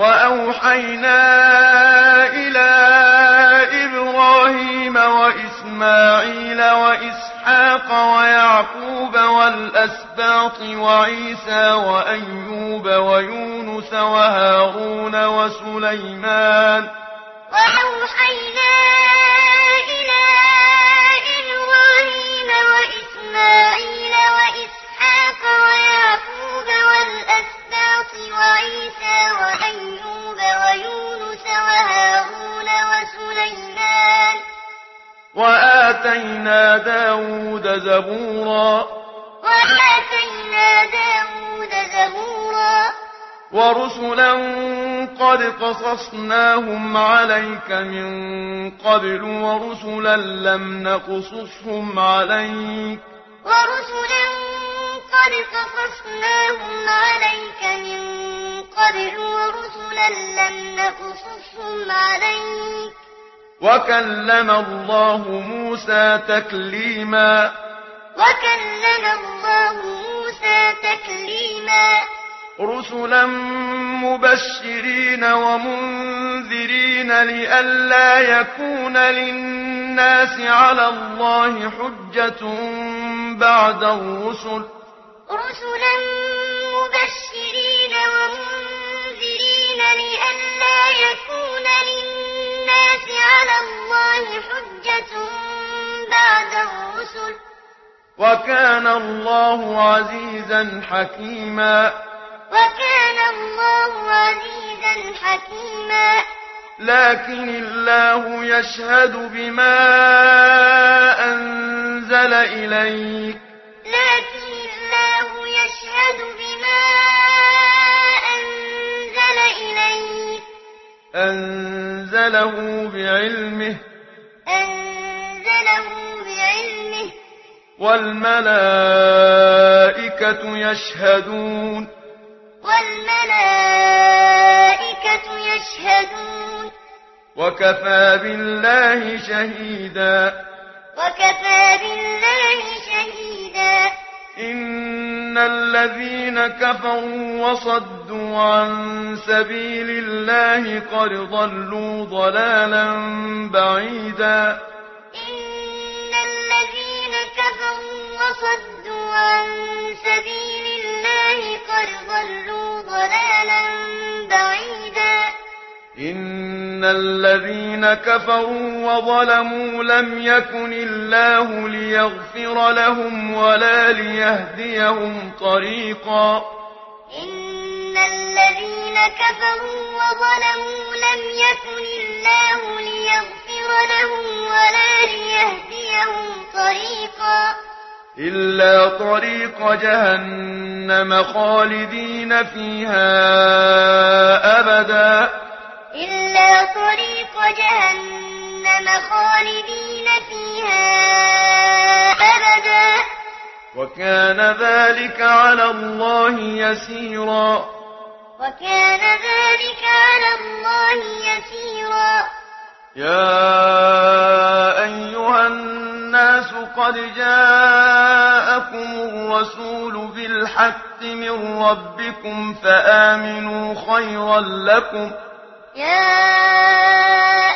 وأوحينا إلى إبراهيم وإسماعيل وإسحاق ويعقوب والأسباط وعيسى وأيوب ويونس وهارون وسليمان وأوحينا إلى إبراهيم وإسماعيل وآتينا داود زبورا. وآتينا داود زبورا. ورسلا قد قصصناهم عليك من قبل ورسلا لم نقصصهم عليك. ورسلا قد قصصناهم عليك من قبل ورسلا لم نقصصهم عليك. وكلم الله موسى تكليما وكلم الله موسى تكليما رسلا مبشرين ومنذرين لئلا يكون للناس على الله حجة بعد الرسل رسلا مبشرين الرسل وكان الله عزيزا حكيما وكان الله عزيزا حكيما لكن الله يشهد بما أنزل إليك لكن الله يشهد بما أنزل إليك أنزله بعلمه بعلمه والملائكة يشهدون. والملائكة يشهدون. وكفى بالله شهيدا. وكفى بالله شهيدا. إن الذين كفروا وصدوا عن سبيل الله قد ضلوا ضلالا بعيدا. إن الذين كفروا وصدوا عن سبيل الله قد ضلوا ضلالا بعيدا عن سبيل الله قد ضلوا ضلالا بعيدا. إن الذين كفروا وظلموا لم يكن الله ليغفر لهم ولا ليهديهم طريقا. إن الذين كفروا وظلموا لم يكن الله ليغفر لهم ولا ليهديهم طريقا. إلا طريق جهنم خالدين فيها أبدا. إلا طريق جهنم خالدين فيها أبدا. وكان ذلك على الله يسيرا. وكان ذلك على الله يسيرا. يا أيها الناس قد جاءكم الرسول بالحق من ربكم فآمنوا خيرا لكم يا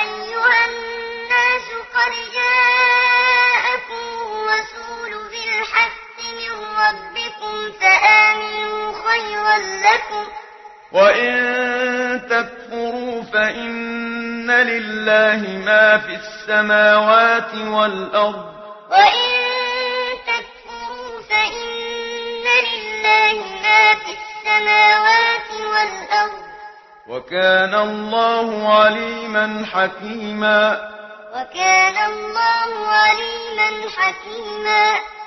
أيها الناس قد جاءكم الرسول بالحق من ربكم فآمنوا خيرا لكم وَإِن تَكْفُرُوا فَإِنَّ لِلَّهِ مَا فِي السَّمَاوَاتِ وَالْأَرْضِ وَإِن تَكْفُرُوا فَإِنَّ لِلَّهِ السَّمَاوَاتِ وَالْأَرْضِ وَكَانَ اللَّهُ عَلِيمًا حَكِيمًا وَكَانَ اللَّهُ عَلِيمًا حَكِيمًا